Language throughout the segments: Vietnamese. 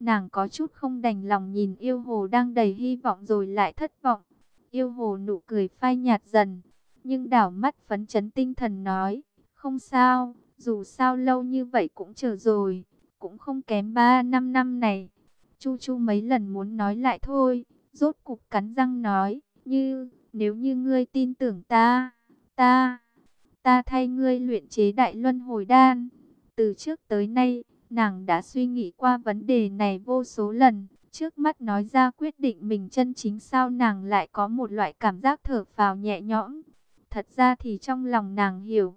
Nàng có chút không đành lòng nhìn yêu hồ đang đầy hy vọng rồi lại thất vọng. Yêu hồ nụ cười phai nhạt dần, nhưng đảo mắt phấn chấn tinh thần nói, không sao, dù sao lâu như vậy cũng chờ rồi, cũng không kém 3 năm năm này. Chu Chu mấy lần muốn nói lại thôi, rốt cục cắn răng nói, như, nếu như ngươi tin tưởng ta, ta, ta thay ngươi luyện chế đại luân hồi đan. Từ trước tới nay, nàng đã suy nghĩ qua vấn đề này vô số lần, trước mắt nói ra quyết định mình chân chính sao nàng lại có một loại cảm giác thở phào nhẹ nhõm. Thật ra thì trong lòng nàng hiểu,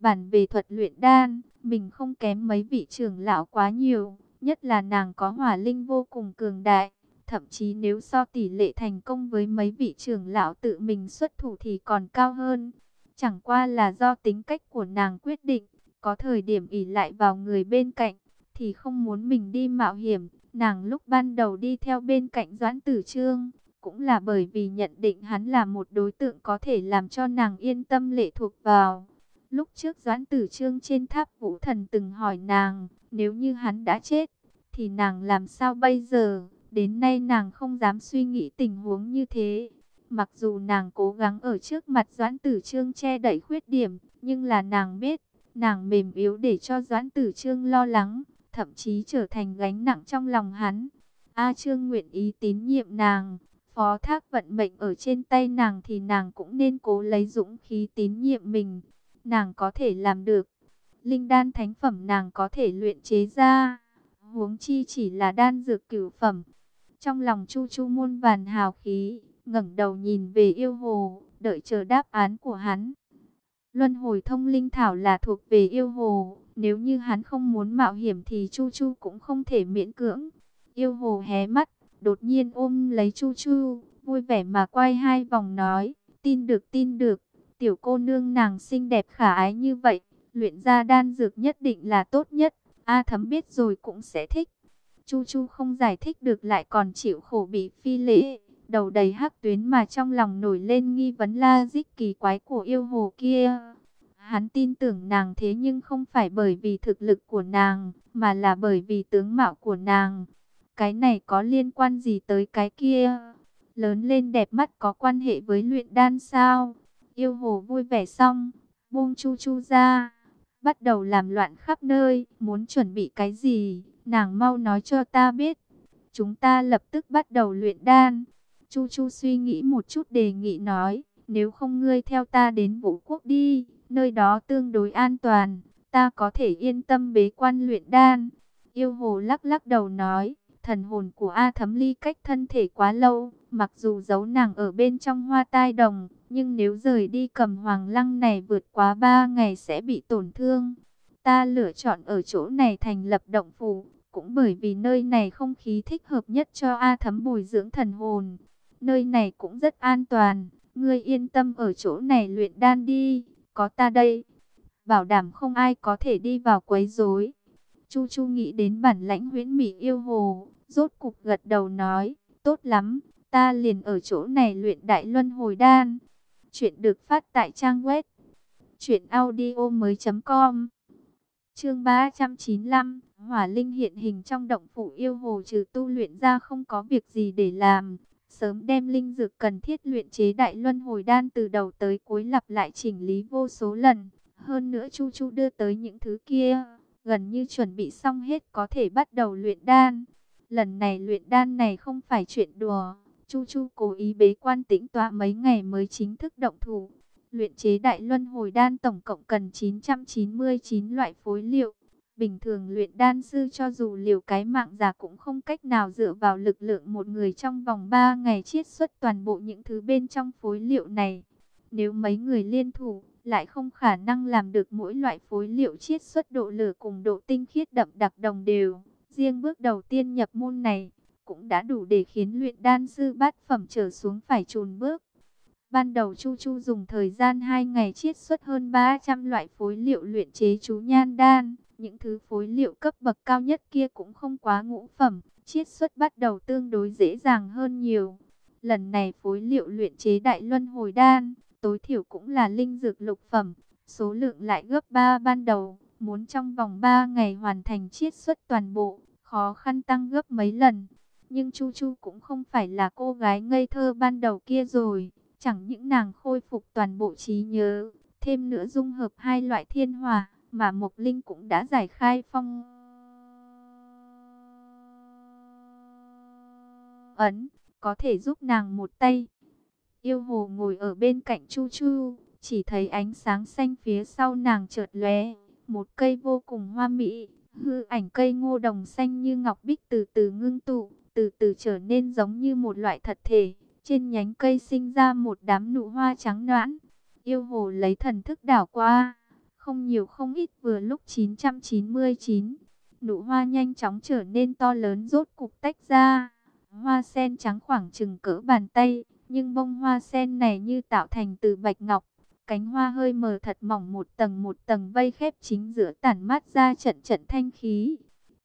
bản về thuật luyện đan, mình không kém mấy vị trưởng lão quá nhiều, nhất là nàng có hỏa linh vô cùng cường đại. Thậm chí nếu so tỷ lệ thành công với mấy vị trưởng lão tự mình xuất thủ thì còn cao hơn. Chẳng qua là do tính cách của nàng quyết định, có thời điểm ỉ lại vào người bên cạnh, thì không muốn mình đi mạo hiểm. Nàng lúc ban đầu đi theo bên cạnh Doãn Tử Trương, cũng là bởi vì nhận định hắn là một đối tượng có thể làm cho nàng yên tâm lệ thuộc vào. Lúc trước Doãn Tử Trương trên tháp Vũ Thần từng hỏi nàng, nếu như hắn đã chết, thì nàng làm sao bây giờ? Đến nay nàng không dám suy nghĩ tình huống như thế. Mặc dù nàng cố gắng ở trước mặt Doãn Tử Trương che đậy khuyết điểm, nhưng là nàng biết, nàng mềm yếu để cho Doãn Tử Trương lo lắng, thậm chí trở thành gánh nặng trong lòng hắn. A Trương nguyện ý tín nhiệm nàng, phó thác vận mệnh ở trên tay nàng thì nàng cũng nên cố lấy dũng khí tín nhiệm mình. Nàng có thể làm được. Linh đan thánh phẩm nàng có thể luyện chế ra. Huống chi chỉ là đan dược cửu phẩm. Trong lòng Chu Chu muôn vàn hào khí, ngẩng đầu nhìn về yêu hồ, đợi chờ đáp án của hắn. Luân hồi thông linh thảo là thuộc về yêu hồ, nếu như hắn không muốn mạo hiểm thì Chu Chu cũng không thể miễn cưỡng. Yêu hồ hé mắt, đột nhiên ôm lấy Chu Chu, vui vẻ mà quay hai vòng nói, tin được tin được, tiểu cô nương nàng xinh đẹp khả ái như vậy, luyện ra đan dược nhất định là tốt nhất, A thấm biết rồi cũng sẽ thích. Chu Chu không giải thích được lại còn chịu khổ bị phi lễ, đầu đầy hắc tuyến mà trong lòng nổi lên nghi vấn la dích kỳ quái của yêu hồ kia. Hắn tin tưởng nàng thế nhưng không phải bởi vì thực lực của nàng, mà là bởi vì tướng mạo của nàng. Cái này có liên quan gì tới cái kia? Lớn lên đẹp mắt có quan hệ với luyện đan sao? Yêu hồ vui vẻ xong, buông chu chu ra, bắt đầu làm loạn khắp nơi, muốn chuẩn bị cái gì, nàng mau nói cho ta biết. Chúng ta lập tức bắt đầu luyện đan. Chu chu suy nghĩ một chút đề nghị nói, nếu không ngươi theo ta đến vũ quốc đi, nơi đó tương đối an toàn, ta có thể yên tâm bế quan luyện đan. Yêu hồ lắc lắc đầu nói, thần hồn của A Thấm Ly cách thân thể quá lâu, mặc dù giấu nàng ở bên trong hoa tai đồng, nhưng nếu rời đi cầm hoàng lăng này vượt quá ba ngày sẽ bị tổn thương. Ta lựa chọn ở chỗ này thành lập động phủ, cũng bởi vì nơi này không khí thích hợp nhất cho A Thấm bồi dưỡng thần hồn. Nơi này cũng rất an toàn, ngươi yên tâm ở chỗ này luyện đan đi, có ta đây. Bảo đảm không ai có thể đi vào quấy rối. Chu Chu nghĩ đến bản lãnh huyễn mỹ yêu hồ, rốt cục gật đầu nói, tốt lắm, ta liền ở chỗ này luyện đại luân hồi đan. Chuyện được phát tại trang web truyệnaudiomoi.com. Chương 395, Hỏa Linh hiện hình trong động phủ yêu hồ trừ tu luyện ra không có việc gì để làm, sớm đem linh dược cần thiết luyện chế đại luân hồi đan từ đầu tới cuối lặp lại chỉnh lý vô số lần. Hơn nữa Chu Chu đưa tới những thứ kia, gần như chuẩn bị xong hết có thể bắt đầu luyện đan. Lần này luyện đan này không phải chuyện đùa. Chu Chu cố ý bế quan tĩnh tọa mấy ngày mới chính thức động thủ. Luyện chế đại luân hồi đan tổng cộng cần 999 loại phối liệu. Bình thường luyện đan sư cho dù liều cái mạng già cũng không cách nào dựa vào lực lượng một người trong vòng 3 ngày chiết xuất toàn bộ những thứ bên trong phối liệu này. Nếu mấy người liên thủ, lại không khả năng làm được mỗi loại phối liệu chiết xuất độ lửa cùng độ tinh khiết đậm đặc đồng đều. Riêng bước đầu tiên nhập môn này, cũng đã đủ để khiến luyện đan sư bát phẩm trở xuống phải chùn bước. Ban đầu Chu Chu dùng thời gian 2 ngày chiết xuất hơn 300 loại phối liệu luyện chế chú nhan đan. Những thứ phối liệu cấp bậc cao nhất kia cũng không quá ngũ phẩm, chiết xuất bắt đầu tương đối dễ dàng hơn nhiều. Lần này phối liệu luyện chế đại luân hồi đan, tối thiểu cũng là linh dược lục phẩm, số lượng lại gấp 3 ban đầu, muốn trong vòng 3 ngày hoàn thành chiết xuất toàn bộ, khó khăn tăng gấp mấy lần. Nhưng Chu Chu cũng không phải là cô gái ngây thơ ban đầu kia rồi. Chẳng những nàng khôi phục toàn bộ trí nhớ, thêm nữa dung hợp hai loại thiên hòa mà Mộc Linh cũng đã giải khai phong ấn, có thể giúp nàng một tay. Yêu hồ ngồi ở bên cạnh Chu Chu, chỉ thấy ánh sáng xanh phía sau nàng chợt lóe, một cây vô cùng hoa mỹ, hư ảnh cây ngô đồng xanh như ngọc bích từ từ ngưng tụ, từ từ trở nên giống như một loại thật thể. Trên nhánh cây sinh ra một đám nụ hoa trắng noãn. Yêu hồ lấy thần thức đảo qua, không nhiều không ít vừa lúc 999. Nụ hoa nhanh chóng trở nên to lớn rốt cục tách ra. Hoa sen trắng khoảng chừng cỡ bàn tay, nhưng bông hoa sen này như tạo thành từ bạch ngọc. Cánh hoa hơi mờ thật mỏng một tầng một tầng vây khép chính giữa tản mát ra trận trận thanh khí.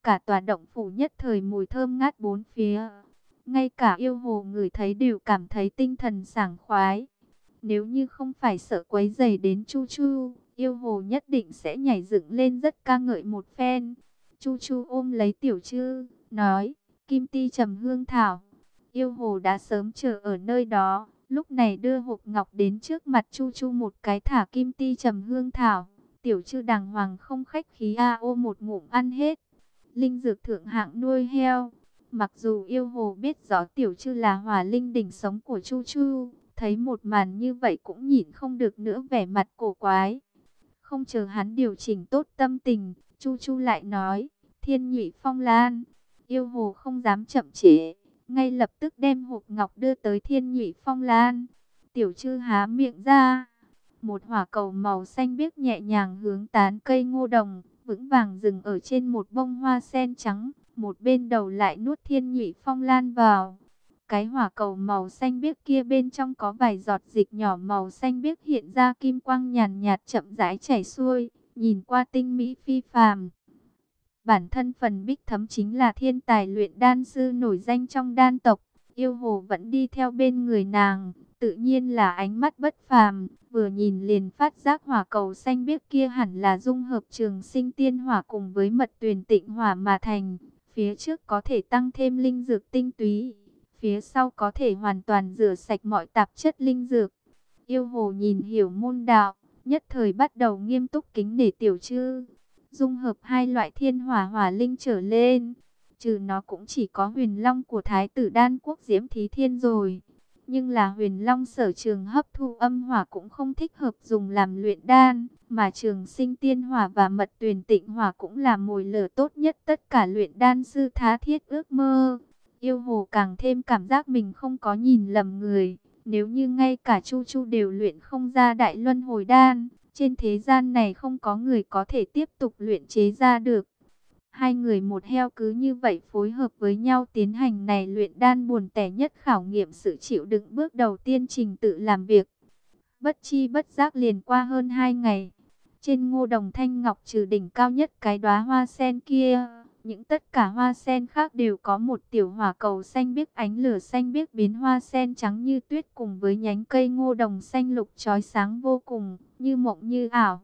Cả tòa động phủ nhất thời mùi thơm ngát bốn phía. Ngay cả yêu hồ người thấy đều cảm thấy tinh thần sảng khoái. Nếu như không phải sợ quấy dày đến Chu Chu, yêu hồ nhất định sẽ nhảy dựng lên rất ca ngợi một phen. Chu Chu ôm lấy tiểu trư, nói, Kim Ti trầm hương thảo. Yêu hồ đã sớm chờ ở nơi đó, lúc này đưa hộp ngọc đến trước mặt Chu Chu một cái thả Kim Ti trầm hương thảo. Tiểu trư đàng hoàng không khách khí a ô một ngụm ăn hết. Linh dược thượng hạng nuôi heo. Mặc dù yêu hồ biết rõ tiểu trư là hòa linh đỉnh sống của Chu Chu, thấy một màn như vậy cũng nhìn không được nữa vẻ mặt cổ quái. Không chờ hắn điều chỉnh tốt tâm tình, Chu Chu lại nói, thiên nhụy phong lan, yêu hồ không dám chậm trễ, ngay lập tức đem hộp ngọc đưa tới thiên nhụy phong lan. Tiểu trư há miệng ra, một hỏa cầu màu xanh biếc nhẹ nhàng hướng tán cây ngô đồng, vững vàng dừng ở trên một bông hoa sen trắng, một bên đầu lại nuốt thiên nhụy phong lan vào. Cái hỏa cầu màu xanh biếc kia bên trong có vài giọt dịch nhỏ màu xanh biếc hiện ra kim quang nhàn nhạt chậm rãi chảy xuôi, nhìn qua tinh mỹ phi phàm. Bản thân phần bích thấm chính là thiên tài luyện đan sư nổi danh trong đan tộc, yêu hồ vẫn đi theo bên người nàng, tự nhiên là ánh mắt bất phàm, vừa nhìn liền phát giác hỏa cầu xanh biếc kia hẳn là dung hợp trường sinh tiên hỏa cùng với mật tuyền tịnh hỏa mà thành, phía trước có thể tăng thêm linh dược tinh túy, phía sau có thể hoàn toàn rửa sạch mọi tạp chất linh dược. Yêu hồ nhìn hiểu môn đạo, nhất thời bắt đầu nghiêm túc kính nể tiểu chư, dung hợp hai loại thiên hỏa hỏa linh trở lên, trừ nó cũng chỉ có huyền long của thái tử đan quốc diễm thí thiên rồi. Nhưng là huyền long sở trường hấp thu âm hỏa cũng không thích hợp dùng làm luyện đan, mà trường sinh tiên hỏa và mật tuyển tịnh hỏa cũng là mồi lửa tốt nhất tất cả luyện đan sư thá thiết ước mơ. Yêu hồ càng thêm cảm giác mình không có nhìn lầm người, nếu như ngay cả Chu Chu đều luyện không ra đại luân hồi đan, trên thế gian này không có người có thể tiếp tục luyện chế ra được. Hai người một heo cứ như vậy phối hợp với nhau tiến hành này luyện đan buồn tẻ nhất khảo nghiệm sự chịu đựng bước đầu tiên trình tự làm việc. Bất chi bất giác liền qua hơn hai ngày. Trên ngô đồng thanh ngọc trừ đỉnh cao nhất cái đóa hoa sen kia, những tất cả hoa sen khác đều có một tiểu hỏa cầu xanh biếc ánh lửa xanh biếc biến hoa sen trắng như tuyết cùng với nhánh cây ngô đồng xanh lục trói sáng vô cùng, như mộng như ảo.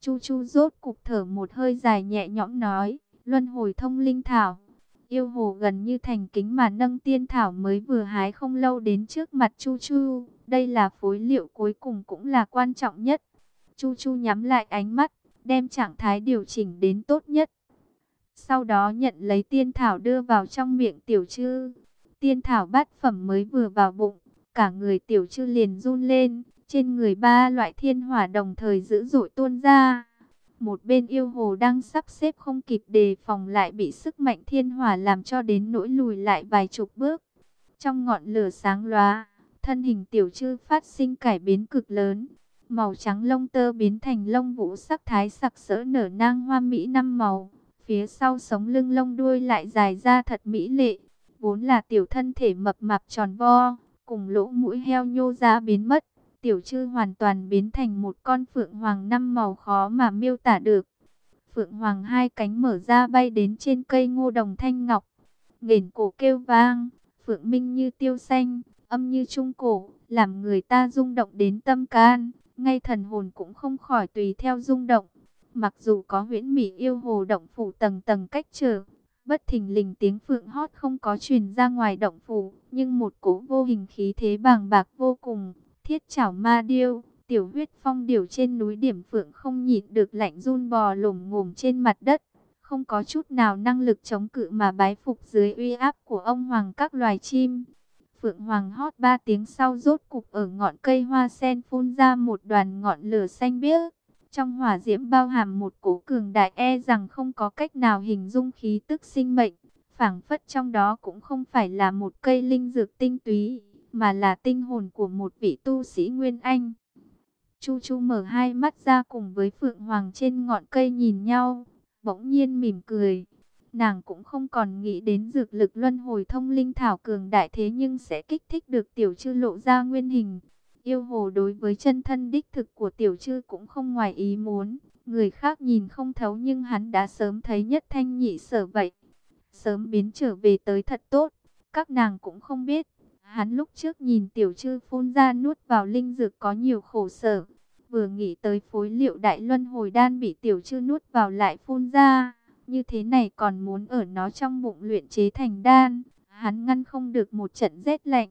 Chu Chu rốt cục thở một hơi dài nhẹ nhõm nói luân hồi thông linh thảo. Yêu hồ gần như thành kính mà nâng tiên thảo mới vừa hái không lâu đến trước mặt Chu Chu. Đây là phối liệu cuối cùng cũng là quan trọng nhất. Chu Chu nhắm lại ánh mắt, đem trạng thái điều chỉnh đến tốt nhất. Sau đó nhận lấy tiên thảo đưa vào trong miệng tiểu chư Tiên thảo bát phẩm mới vừa vào bụng, cả người tiểu chư liền run lên. Trên người ba loại thiên hỏa đồng thời dữ dội tuôn ra. Một bên yêu hồ đang sắp xếp không kịp đề phòng lại bị sức mạnh thiên hỏa làm cho đến nỗi lùi lại vài chục bước. Trong ngọn lửa sáng loá, thân hình tiểu chư phát sinh cải biến cực lớn. Màu trắng lông tơ biến thành lông vũ sắc thái sặc sỡ nở nang hoa mỹ năm màu. Phía sau sống lưng lông đuôi lại dài ra thật mỹ lệ. Vốn là tiểu thân thể mập mạp tròn vo, cùng lỗ mũi heo nhô ra biến mất tiểu trư hoàn toàn biến thành một con phượng hoàng năm màu khó mà miêu tả được. Phượng hoàng hai cánh mở ra bay đến trên cây ngô đồng thanh ngọc. Nghển cổ kêu vang, phượng minh như tiêu xanh, âm như trung cổ, làm người ta rung động đến tâm can. Ngay thần hồn cũng không khỏi tùy theo rung động. Mặc dù có huyễn mỹ yêu hồ động phủ tầng tầng cách trở, Bất thình lình tiếng phượng hót không có truyền ra ngoài động phủ, nhưng một cỗ vô hình khí thế bàng bạc vô cùng, thiết chảo ma điêu, tiểu huyết phong điều trên núi điểm phượng không nhịn được lạnh run bò lồm ngồm trên mặt đất, không có chút nào năng lực chống cự mà bái phục dưới uy áp của ông hoàng các loài chim. Phượng Hoàng hót ba tiếng sau rốt cục ở ngọn cây hoa sen phun ra một đoàn ngọn lửa xanh biếc. Trong hỏa diễm bao hàm một cố cường đại e rằng không có cách nào hình dung khí tức sinh mệnh. phảng phất trong đó cũng không phải là một cây linh dược tinh túy, mà là tinh hồn của một vị tu sĩ Nguyên Anh. Chu Chu mở hai mắt ra cùng với Phượng Hoàng trên ngọn cây nhìn nhau, bỗng nhiên mỉm cười. Nàng cũng không còn nghĩ đến dược lực luân hồi thông linh thảo cường đại thế nhưng sẽ kích thích được tiểu chư lộ ra nguyên hình. Yêu hồ đối với chân thân đích thực của tiểu chư cũng không ngoài ý muốn. Người khác nhìn không thấu nhưng hắn đã sớm thấy nhất thanh nhị sở vậy. Sớm biến trở về tới thật tốt. Các nàng cũng không biết. Hắn lúc trước nhìn tiểu chư phun ra nuốt vào linh dược có nhiều khổ sở. Vừa nghĩ tới phối liệu đại luân hồi đan bị tiểu chư nuốt vào lại phun ra như thế này còn muốn ở nó trong bụng luyện chế thành đan, hắn ngăn không được một trận rét lạnh,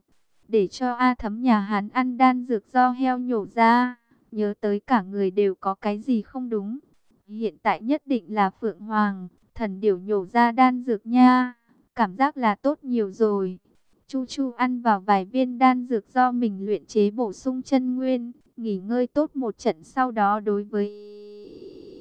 để cho A thấm nhà hắn ăn đan dược do heo nhổ ra, nhớ tới cả người đều có cái gì không đúng. Hiện tại nhất định là Phượng Hoàng, thần điểu nhổ ra đan dược nha, cảm giác là tốt nhiều rồi. Chu Chu ăn vào vài viên đan dược do mình luyện chế bổ sung chân nguyên, nghỉ ngơi tốt một trận sau đó đối với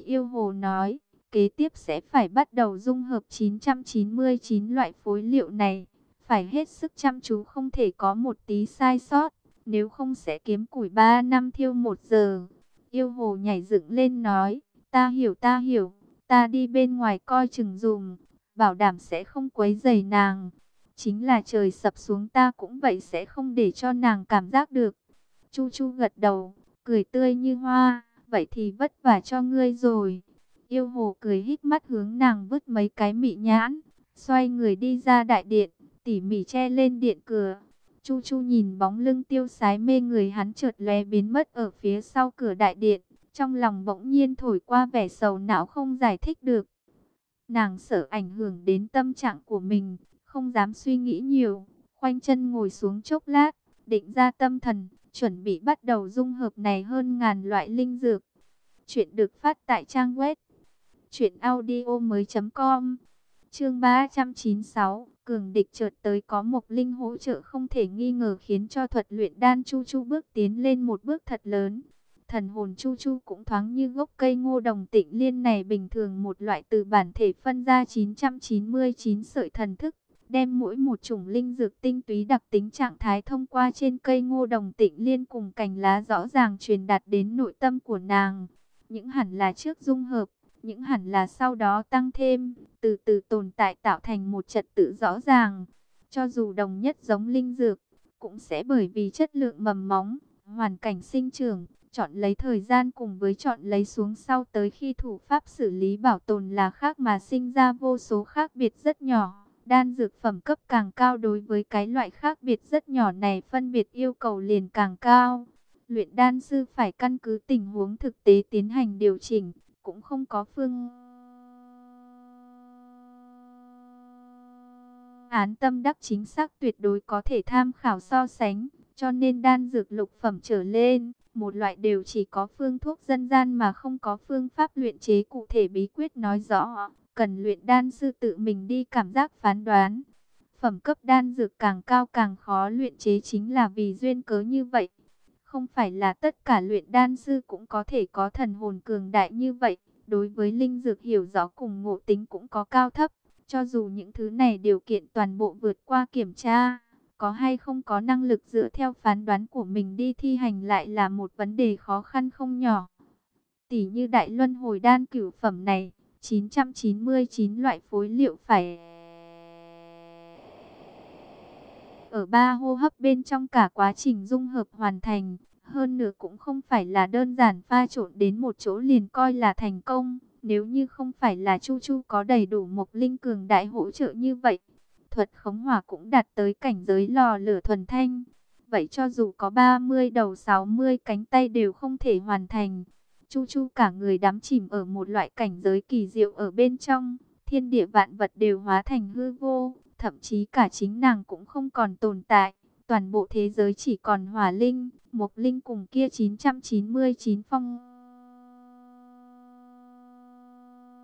yêu hồ nói, kế tiếp sẽ phải bắt đầu dung hợp 999 loại phối liệu này. Phải hết sức chăm chú không thể có một tí sai sót, nếu không sẽ kiếm củi 3 năm thiêu 1 giờ. Yêu hồ nhảy dựng lên nói, ta hiểu ta hiểu, ta đi bên ngoài coi chừng dùm, bảo đảm sẽ không quấy rầy nàng. Chính là trời sập xuống ta cũng vậy sẽ không để cho nàng cảm giác được. Chu Chu gật đầu, cười tươi như hoa, vậy thì vất vả cho ngươi rồi. Yêu hồ cười hít mắt hướng nàng vứt mấy cái mị nhãn, xoay người đi ra đại điện, tỉ mỉ che lên điện cửa. Chu Chu nhìn bóng lưng tiêu sái mê người hắn chợt lóe biến mất ở phía sau cửa đại điện, trong lòng bỗng nhiên thổi qua vẻ sầu não không giải thích được. Nàng sợ ảnh hưởng đến tâm trạng của mình, không dám suy nghĩ nhiều, khoanh chân ngồi xuống chốc lát, định ra tâm thần, chuẩn bị bắt đầu dung hợp này hơn ngàn loại linh dược. Chuyện được phát tại trang web Chuyện audio mới com Chương 396 Cường địch chợt tới có một linh hỗ trợ không thể nghi ngờ khiến cho thuật luyện đan Chu Chu bước tiến lên một bước thật lớn. Thần hồn Chu Chu cũng thoáng như gốc cây ngô đồng tịnh liên này bình thường một loại từ bản thể phân ra 999 sợi thần thức, đem mỗi một chủng linh dược tinh túy đặc tính trạng thái thông qua trên cây ngô đồng tịnh liên cùng cành lá rõ ràng truyền đạt đến nội tâm của nàng. Những hẳn là trước dung hợp, những hẳn là sau đó tăng thêm, từ từ tồn tại tạo thành một trật tự rõ ràng. Cho dù đồng nhất giống linh dược, cũng sẽ bởi vì chất lượng mầm móng, hoàn cảnh sinh trưởng, chọn lấy thời gian cùng với chọn lấy xuống sau tới khi thủ pháp xử lý bảo tồn là khác mà sinh ra vô số khác biệt rất nhỏ. Đan dược phẩm cấp càng cao đối với cái loại khác biệt rất nhỏ này phân biệt yêu cầu liền càng cao. Luyện đan sư phải căn cứ tình huống thực tế tiến hành điều chỉnh, cũng không có phương án tâm đắc chính xác tuyệt đối có thể tham khảo so sánh, cho nên đan dược lục phẩm trở lên, một loại đều chỉ có phương thuốc dân gian mà không có phương pháp luyện chế cụ thể bí quyết nói rõ, cần luyện đan sư tự mình đi cảm giác phán đoán. Phẩm cấp đan dược càng cao càng khó luyện chế chính là vì duyên cớ như vậy. Không phải là tất cả luyện đan sư cũng có thể có thần hồn cường đại như vậy. Đối với linh dược hiểu rõ cùng ngộ tính cũng có cao thấp. Cho dù những thứ này điều kiện toàn bộ vượt qua kiểm tra, có hay không có năng lực dựa theo phán đoán của mình đi thi hành lại là một vấn đề khó khăn không nhỏ. Tỷ như đại luân hồi đan cửu phẩm này, 999 loại phối liệu phải ở ba hô hấp bên trong cả quá trình dung hợp hoàn thành. Hơn nữa cũng không phải là đơn giản pha trộn đến một chỗ liền coi là thành công. Nếu như không phải là Chu Chu có đầy đủ một linh cường đại hỗ trợ như vậy, thuật khống hỏa cũng đạt tới cảnh giới lò lửa thuần thanh. Vậy cho dù có 30 đầu 60 cánh tay đều không thể hoàn thành. Chu Chu cả người đắm chìm ở một loại cảnh giới kỳ diệu ở bên trong, thiên địa vạn vật đều hóa thành hư vô, thậm chí cả chính nàng cũng không còn tồn tại. Toàn bộ thế giới chỉ còn hỏa linh, mộc linh cùng kia 999 phong.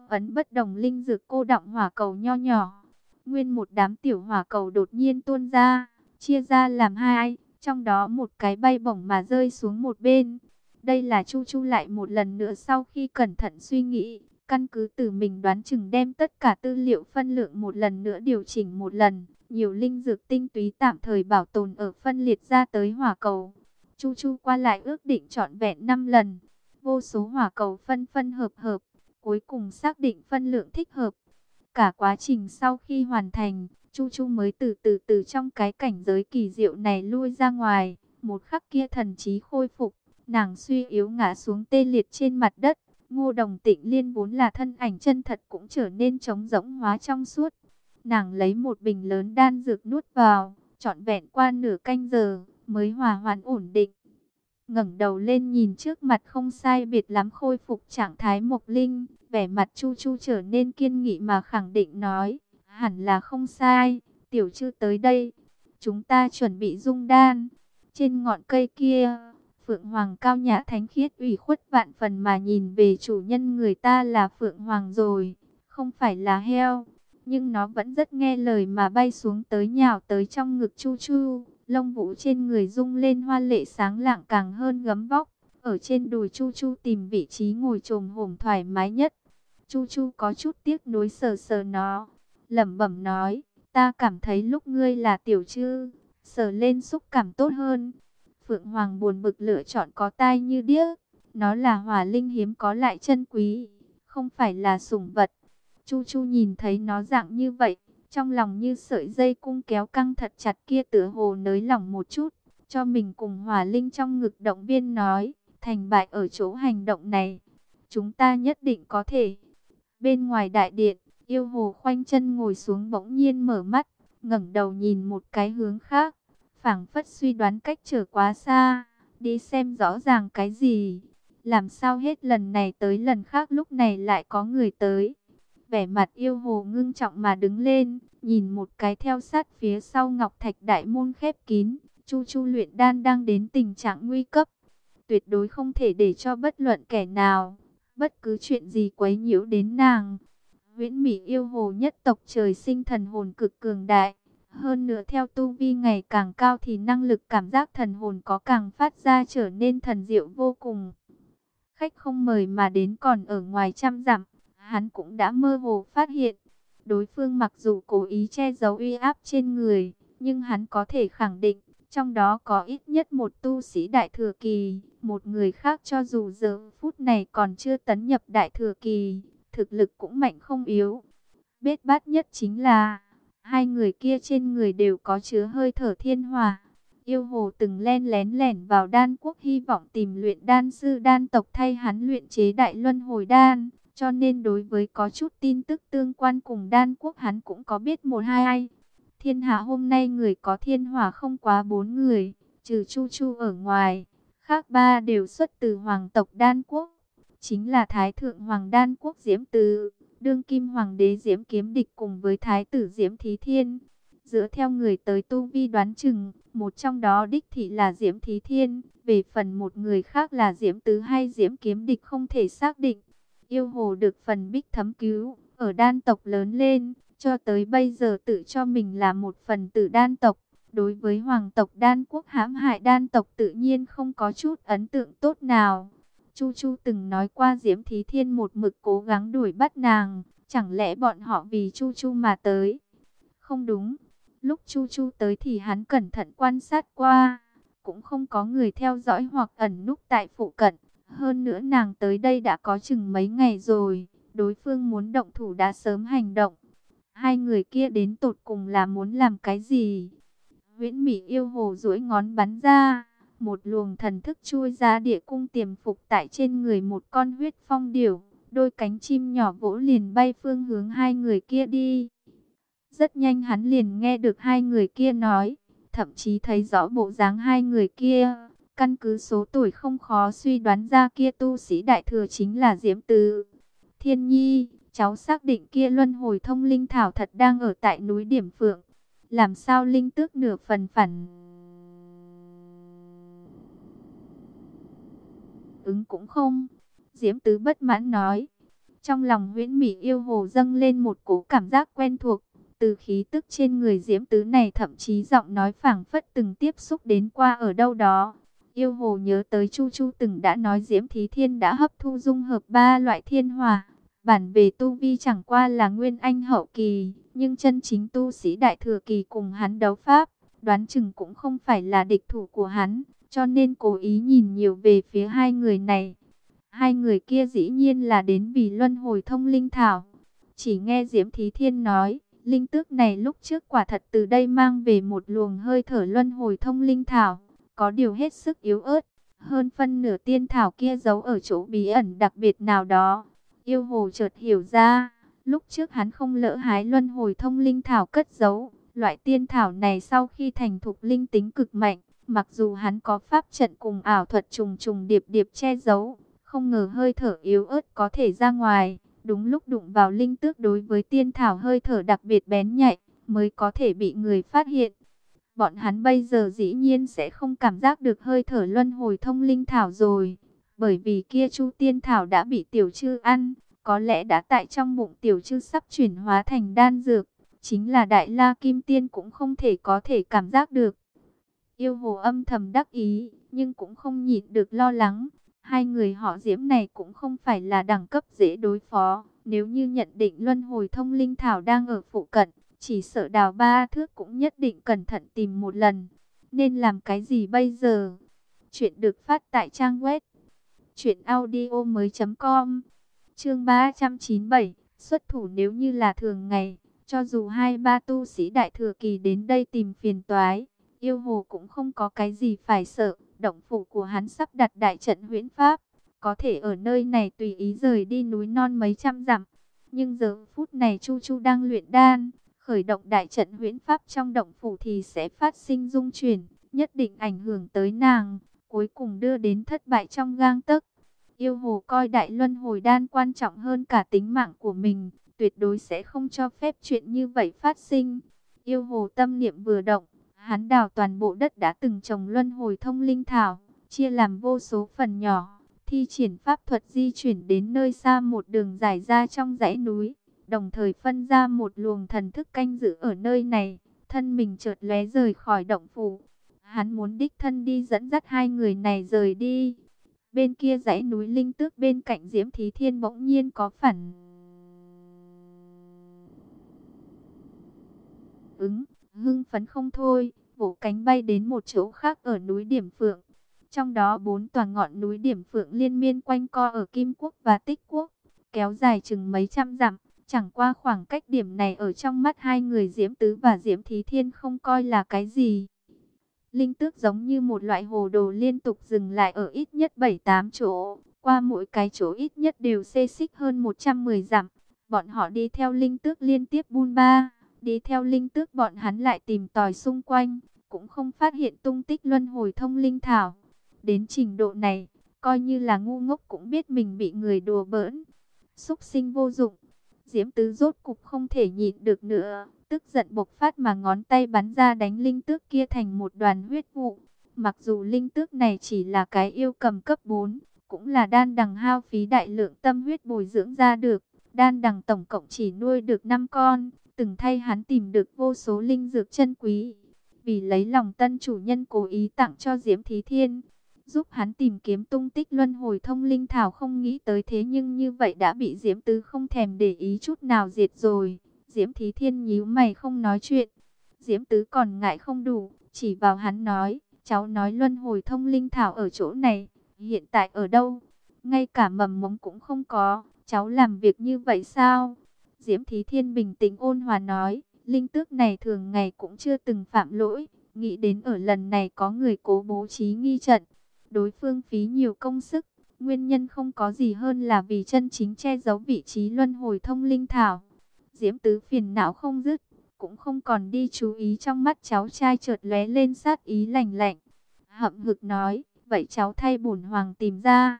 Ấn bất đồng linh dược cô động hỏa cầu nho nhỏ. Nguyên một đám tiểu hỏa cầu đột nhiên tuôn ra, chia ra làm hai, trong đó một cái bay bổng mà rơi xuống một bên. Đây là Chu Chu lại một lần nữa sau khi cẩn thận suy nghĩ, căn cứ từ mình đoán chừng đem tất cả tư liệu phân lượng một lần nữa điều chỉnh một lần. Nhiều linh dược tinh túy tạm thời bảo tồn ở phân liệt ra tới hỏa cầu. Chu Chu qua lại ước định trọn vẹn 5 lần. Vô số hỏa cầu phân phân hợp hợp, cuối cùng xác định phân lượng thích hợp. Cả quá trình sau khi hoàn thành, Chu Chu mới từ từ từ trong cái cảnh giới kỳ diệu này lui ra ngoài. Một khắc kia thần trí khôi phục, nàng suy yếu ngã xuống tê liệt trên mặt đất. Ngô Đồng Tịnh Liên vốn là thân ảnh chân thật cũng trở nên trống rỗng hóa trong suốt. Nàng lấy một bình lớn đan dược nuốt vào, trọn vẹn qua nửa canh giờ, mới hòa hoãn ổn định. ngẩng đầu lên nhìn trước mặt không sai biệt lắm khôi phục trạng thái mộc linh, vẻ mặt chu chu trở nên kiên nghị mà khẳng định nói, hẳn là không sai, tiểu chư tới đây, chúng ta chuẩn bị dung đan. Trên ngọn cây kia, Phượng Hoàng cao nhã thánh khiết ủy khuất vạn phần mà nhìn về chủ nhân người ta là Phượng Hoàng rồi, không phải là heo nhưng nó vẫn rất nghe lời mà bay xuống tới nhào tới trong ngực Chu Chu. Lông vũ trên người rung lên hoa lệ sáng lạng càng hơn gấm vóc. Ở trên đùi Chu Chu tìm vị trí ngồi trồm hổm thoải mái nhất. Chu Chu có chút tiếc nuối sờ sờ nó. lẩm bẩm nói, ta cảm thấy lúc ngươi là tiểu chư, sờ lên xúc cảm tốt hơn. Phượng Hoàng buồn bực lựa chọn có tai như điếc. Nó là hỏa linh hiếm có lại chân quý, không phải là sủng vật. Chu Chu nhìn thấy nó dạng như vậy, trong lòng như sợi dây cung kéo căng thật chặt kia tựa hồ nới lỏng một chút, cho mình cùng hỏa linh trong ngực động viên nói, thành bại ở chỗ hành động này, chúng ta nhất định có thể. Bên ngoài đại điện, yêu hồ khoanh chân ngồi xuống bỗng nhiên mở mắt, ngẩng đầu nhìn một cái hướng khác, phảng phất suy đoán cách trở quá xa, đi xem rõ ràng cái gì. Làm sao hết lần này tới lần khác lúc này lại có người tới vẻ mặt yêu hồ ngưng trọng mà đứng lên, nhìn một cái theo sát phía sau Ngọc Thạch Đại Môn khép kín, Chu Chu luyện đan đang đến tình trạng nguy cấp. Tuyệt đối không thể để cho bất luận kẻ nào, bất cứ chuyện gì quấy nhiễu đến nàng. Viễn Mỹ yêu hồ nhất tộc trời sinh thần hồn cực cường đại. Hơn nữa theo tu vi ngày càng cao thì năng lực cảm giác thần hồn có càng phát ra trở nên thần diệu vô cùng. Khách không mời mà đến còn ở ngoài trăm dặm, hắn cũng đã mơ hồ phát hiện. Đối phương mặc dù cố ý che giấu uy áp trên người, nhưng hắn có thể khẳng định, trong đó có ít nhất một tu sĩ đại thừa kỳ, một người khác cho dù giờ phút này còn chưa tấn nhập đại thừa kỳ, thực lực cũng mạnh không yếu. Bết bát nhất chính là, hai người kia trên người đều có chứa hơi thở thiên hòa. Yêu hồ từng len lén lẻn vào đan quốc hy vọng tìm luyện đan sư đan tộc thay hắn luyện chế đại luân hồi đan. Cho nên đối với có chút tin tức tương quan cùng đan quốc hắn cũng có biết một hai ai. Thiên hạ hôm nay người có thiên hỏa không quá bốn người, trừ Chu Chu ở ngoài. Khác ba đều xuất từ hoàng tộc đan quốc. Chính là Thái Thượng Hoàng đan quốc Diễm Từ, đương kim hoàng đế Diễm Kiếm Địch cùng với Thái tử Diễm Thí Thiên. Dựa theo người tới tu vi đoán chừng, một trong đó đích thị là Diễm Thí Thiên, về phần một người khác là Diễm Tứ hay Diễm Kiếm Địch không thể xác định. Yêu hồ được phần bích thấm cứu, ở đan tộc lớn lên, cho tới bây giờ tự cho mình là một phần tử đan tộc. Đối với hoàng tộc đan quốc hãm hại đan tộc tự nhiên không có chút ấn tượng tốt nào. Chu Chu từng nói qua Diễm Thí Thiên một mực cố gắng đuổi bắt nàng, chẳng lẽ bọn họ vì Chu Chu mà tới? Không đúng, lúc Chu Chu tới thì hắn cẩn thận quan sát qua, cũng không có người theo dõi hoặc ẩn núp tại phụ cận. Hơn nữa nàng tới đây đã có chừng mấy ngày rồi, đối phương muốn động thủ đã sớm hành động. Hai người kia đến tột cùng là muốn làm cái gì? Nguyễn Mỹ yêu hồ duỗi ngón bắn ra, một luồng thần thức chui ra địa cung tiềm phục tại trên người một con huyết phong điểu, đôi cánh chim nhỏ vỗ liền bay phương hướng hai người kia đi. Rất nhanh hắn liền nghe được hai người kia nói, thậm chí thấy rõ bộ dáng hai người kia. Căn cứ số tuổi không khó suy đoán ra kia tu sĩ đại thừa chính là Diễm Tứ Thiên Nhi, cháu xác định kia luân hồi thông linh thảo thật đang ở tại núi Điểm Phượng. Làm sao linh tước nửa phần phản ứng cũng không. Diễm Tứ bất mãn nói. Trong lòng huyễn Mỹ yêu hồ dâng lên một cố cảm giác quen thuộc. Từ khí tức trên người Diễm Tứ này thậm chí giọng nói phảng phất từng tiếp xúc đến qua ở đâu đó. Yêu hồ nhớ tới Chu Chu từng đã nói Diễm Thí Thiên đã hấp thu dung hợp ba loại thiên hòa. Bản về tu vi chẳng qua là nguyên anh hậu kỳ, nhưng chân chính tu sĩ đại thừa kỳ cùng hắn đấu pháp, đoán chừng cũng không phải là địch thủ của hắn, cho nên cố ý nhìn nhiều về phía hai người này. Hai người kia dĩ nhiên là đến vì luân hồi thông linh thảo. Chỉ nghe Diễm Thí Thiên nói, linh tước này lúc trước quả thật từ đây mang về một luồng hơi thở luân hồi thông linh thảo, có điều hết sức yếu ớt. Hơn phân nửa tiên thảo kia giấu ở chỗ bí ẩn đặc biệt nào đó. Yêu hồ chợt hiểu ra, lúc trước hắn không lỡ hái luân hồi thông linh thảo cất giấu. Loại tiên thảo này sau khi thành thục linh tính cực mạnh, mặc dù hắn có pháp trận cùng ảo thuật trùng trùng điệp điệp che giấu, không ngờ hơi thở yếu ớt có thể ra ngoài. Đúng lúc đụng vào linh tước đối với tiên thảo hơi thở đặc biệt bén nhạy, mới có thể bị người phát hiện. Bọn hắn bây giờ dĩ nhiên sẽ không cảm giác được hơi thở luân hồi thông linh thảo rồi. Bởi vì kia chu tiên thảo đã bị tiểu chư ăn, có lẽ đã tại trong bụng tiểu chư sắp chuyển hóa thành đan dược. Chính là đại la kim tiên cũng không thể có thể cảm giác được. Yêu hồ âm thầm đắc ý, nhưng cũng không nhịn được lo lắng. Hai người họ diễm này cũng không phải là đẳng cấp dễ đối phó. Nếu như nhận định luân hồi thông linh thảo đang ở phụ cận, chỉ sợ đào ba thước cũng nhất định cẩn thận tìm một lần. Nên làm cái gì bây giờ? Chuyện được phát tại trang web audio mới com Chương 397 Xuất thủ nếu như là thường ngày Cho dù hai ba tu sĩ đại thừa kỳ đến đây tìm phiền toái Yêu hồ cũng không có cái gì phải sợ Động phủ của hắn sắp đặt đại trận huyễn pháp Có thể ở nơi này tùy ý rời đi núi non mấy trăm dặm Nhưng giờ phút này Chu Chu đang luyện đan khởi động đại trận huyễn pháp trong động phủ thì sẽ phát sinh dung chuyển, nhất định ảnh hưởng tới nàng, cuối cùng đưa đến thất bại trong gang tấc. Yêu hồ coi đại luân hồi đan quan trọng hơn cả tính mạng của mình, tuyệt đối sẽ không cho phép chuyện như vậy phát sinh. Yêu hồ tâm niệm vừa động, hắn đào toàn bộ đất đã từng trồng luân hồi thông linh thảo, chia làm vô số phần nhỏ, thi triển pháp thuật di chuyển đến nơi xa một đường dài ra trong dãy núi đồng thời phân ra một luồng thần thức canh giữ ở nơi này, thân mình chợt lóe rời khỏi động phủ. Hắn muốn đích thân đi dẫn dắt hai người này rời đi. Bên kia dãy núi linh tước bên cạnh Diễm Thí Thiên bỗng nhiên có phản ứng, hưng phấn không thôi, vỗ cánh bay đến một chỗ khác ở núi Điểm Phượng. Trong đó bốn tòa ngọn núi Điểm Phượng liên miên quanh co ở Kim Quốc và Tích Quốc, kéo dài chừng mấy trăm dặm. Chẳng qua khoảng cách điểm này ở trong mắt hai người Diễm Tứ và Diễm Thí Thiên không coi là cái gì. Linh tước giống như một loại hồ đồ liên tục dừng lại ở ít nhất 7-8 chỗ. Qua mỗi cái chỗ ít nhất đều xê xích hơn 110 dặm. Bọn họ đi theo linh tước liên tiếp buôn ba. Đi theo linh tước bọn hắn lại tìm tòi xung quanh. Cũng không phát hiện tung tích luân hồi thông linh thảo. Đến trình độ này, coi như là ngu ngốc cũng biết mình bị người đùa bỡn. Xúc sinh vô dụng. Diễm Tứ rốt cục không thể nhịn được nữa, tức giận bộc phát mà ngón tay bắn ra đánh linh tước kia thành một đoàn huyết vụ. Mặc dù linh tước này chỉ là cái yêu cầm cấp 4, cũng là đan đằng hao phí đại lượng tâm huyết bồi dưỡng ra được. Đan đằng tổng cộng chỉ nuôi được 5 con, từng thay hắn tìm được vô số linh dược chân quý. Vì lấy lòng tân chủ nhân cố ý tặng cho Diễm Thí Thiên, giúp hắn tìm kiếm tung tích luân hồi thông linh thảo không nghĩ tới thế nhưng như vậy đã bị Diễm Tứ không thèm để ý chút nào diệt rồi. Diễm Thí Thiên nhíu mày không nói chuyện. Diễm Tứ còn ngại không đủ, chỉ vào hắn nói, cháu nói luân hồi thông linh thảo ở chỗ này, hiện tại ở đâu? Ngay cả mầm mống cũng không có, cháu làm việc như vậy sao? Diễm Thí Thiên bình tĩnh ôn hòa nói, linh tước này thường ngày cũng chưa từng phạm lỗi, nghĩ đến ở lần này có người cố bố trí nghi trận, đối phương phí nhiều công sức. Nguyên nhân không có gì hơn là vì chân chính che giấu vị trí luân hồi thông linh thảo. Diễm tứ phiền não không dứt, cũng không còn đi chú ý trong mắt cháu trai chợt lóe lên sát ý lạnh lạnh. Hậm hực nói, vậy cháu thay bổn hoàng tìm ra.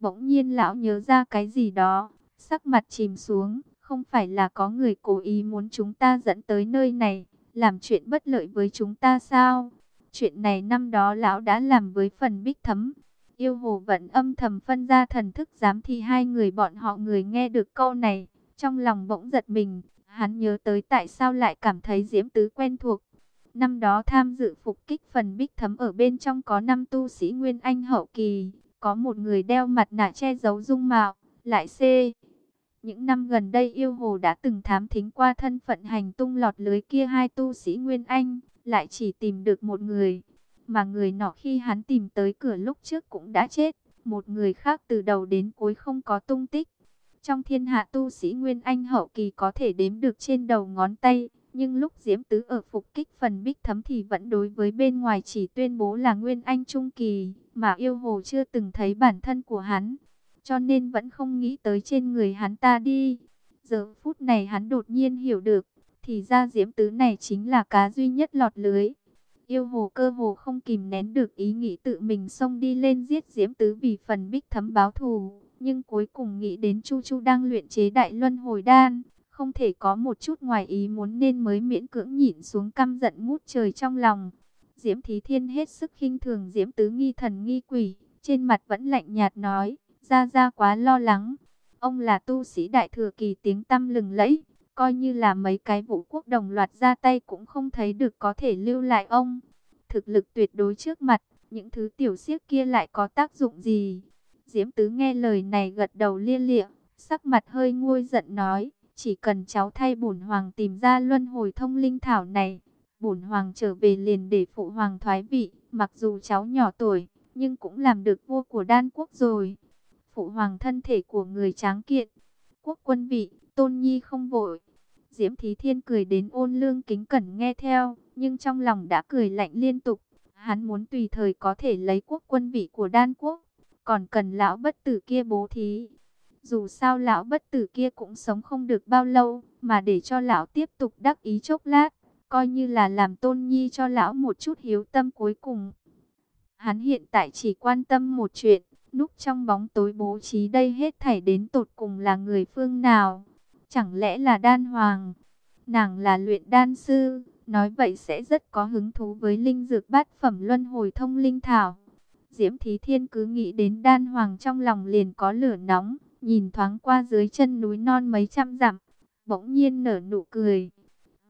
Bỗng nhiên lão nhớ ra cái gì đó, sắc mặt chìm xuống, không phải là có người cố ý muốn chúng ta dẫn tới nơi này, làm chuyện bất lợi với chúng ta sao? Chuyện này năm đó lão đã làm với phần bích thấm. Yêu hồ vẫn âm thầm phân ra thần thức giám thì hai người bọn họ người nghe được câu này, trong lòng bỗng giật mình, hắn nhớ tới tại sao lại cảm thấy Diễm Tứ quen thuộc. Năm đó tham dự phục kích phần bích thấm ở bên trong có năm tu sĩ Nguyên Anh hậu kỳ, có một người đeo mặt nạ che giấu dung mạo, lại C. Những năm gần đây yêu hồ đã từng thám thính qua thân phận hành tung lọt lưới kia hai tu sĩ Nguyên Anh, lại chỉ tìm được một người. Mà người nọ khi hắn tìm tới cửa lúc trước cũng đã chết, một người khác từ đầu đến cuối không có tung tích. Trong thiên hạ tu sĩ Nguyên Anh hậu kỳ có thể đếm được trên đầu ngón tay, nhưng lúc Diễm Tứ ở phục kích phần bích thấm thì vẫn đối với bên ngoài chỉ tuyên bố là Nguyên Anh Trung Kỳ, mà yêu hồ chưa từng thấy bản thân của hắn, cho nên vẫn không nghĩ tới trên người hắn ta đi. Giờ phút này hắn đột nhiên hiểu được, thì ra Diễm Tứ này chính là cá duy nhất lọt lưới. Yêu hồ cơ hồ không kìm nén được ý nghĩ tự mình xông đi lên giết Diễm Tứ vì phần bích thấm báo thù. Nhưng cuối cùng nghĩ đến Chu Chu đang luyện chế đại luân hồi đan, không thể có một chút ngoài ý muốn nên mới miễn cưỡng nhịn xuống căm giận ngút trời trong lòng. Diễm Thí Thiên hết sức khinh thường Diễm Tứ nghi thần nghi quỷ, trên mặt vẫn lạnh nhạt nói, ra ra quá lo lắng. Ông là tu sĩ đại thừa kỳ tiếng tăm lừng lẫy, coi như là mấy cái vũ quốc đồng loạt ra tay cũng không thấy được có thể lưu lại ông. Thực lực tuyệt đối trước mặt, những thứ tiểu siếc kia lại có tác dụng gì? Diễm Tứ nghe lời này gật đầu lia lịa, sắc mặt hơi nguôi giận nói, chỉ cần cháu thay bổn hoàng tìm ra luân hồi thông linh thảo này, bổn hoàng trở về liền để phụ hoàng thoái vị, mặc dù cháu nhỏ tuổi, nhưng cũng làm được vua của đan quốc rồi. Phụ hoàng thân thể của người tráng kiện, quốc quân vị, tôn nhi không vội. Diễm Thí Thiên cười đến ôn lương kính cẩn nghe theo, nhưng trong lòng đã cười lạnh liên tục. Hắn muốn tùy thời có thể lấy quốc quân vị của đan quốc, còn cần lão bất tử kia bố thí. Dù sao lão bất tử kia cũng sống không được bao lâu, mà để cho lão tiếp tục đắc ý chốc lát, coi như là làm tôn nhi cho lão một chút hiếu tâm cuối cùng. Hắn hiện tại chỉ quan tâm một chuyện, núp trong bóng tối bố trí đây hết thảy đến tột cùng là người phương nào. Chẳng lẽ là đan hoàng? Nàng là luyện đan sư, nói vậy sẽ rất có hứng thú với linh dược bát phẩm luân hồi thông linh thảo. Diễm Thí Thiên cứ nghĩ đến đan hoàng trong lòng liền có lửa nóng, nhìn thoáng qua dưới chân núi non mấy trăm dặm, bỗng nhiên nở nụ cười.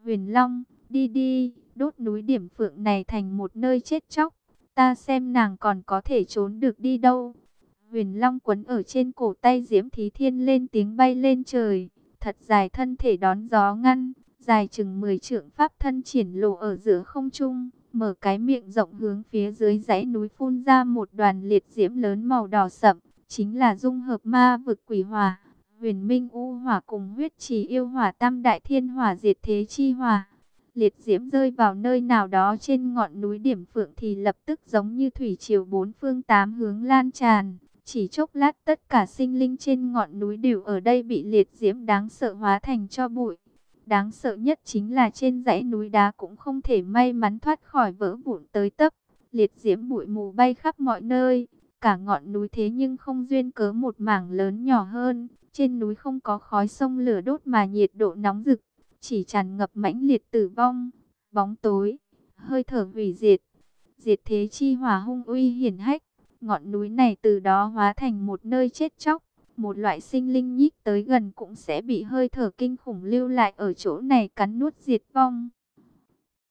Huyền Long, đi đi, đốt núi điểm phượng này thành một nơi chết chóc, ta xem nàng còn có thể trốn được đi đâu. Huyền Long quấn ở trên cổ tay Diễm Thí Thiên lên tiếng bay lên trời, thật dài thân thể đón gió ngăn, dài chừng 10 trượng pháp thân triển lộ ở giữa không trung, mở cái miệng rộng hướng phía dưới dãy núi phun ra một đoàn liệt diễm lớn màu đỏ sậm, chính là dung hợp ma vực quỷ hỏa, huyền minh u hỏa cùng huyết trì yêu hỏa tam đại thiên hỏa diệt thế chi hỏa. Liệt diễm rơi vào nơi nào đó trên ngọn núi điểm phượng thì lập tức giống như thủy triều bốn phương tám hướng lan tràn. Chỉ chốc lát tất cả sinh linh trên ngọn núi đều ở đây bị liệt diễm đáng sợ hóa thành cho bụi. Đáng sợ nhất chính là trên dãy núi đá cũng không thể may mắn thoát khỏi vỡ vụn tới tấp. Liệt diễm bụi mù bay khắp mọi nơi. Cả ngọn núi thế nhưng không duyên cớ một mảng lớn nhỏ hơn. Trên núi không có khói sông lửa đốt mà nhiệt độ nóng rực. Chỉ tràn ngập mãnh liệt tử vong, bóng tối, hơi thở hủy diệt. Diệt thế chi hỏa hung uy hiển hách. Ngọn núi này từ đó hóa thành một nơi chết chóc một loại sinh linh nhích tới gần cũng sẽ bị hơi thở kinh khủng lưu lại ở chỗ này cắn nuốt diệt vong.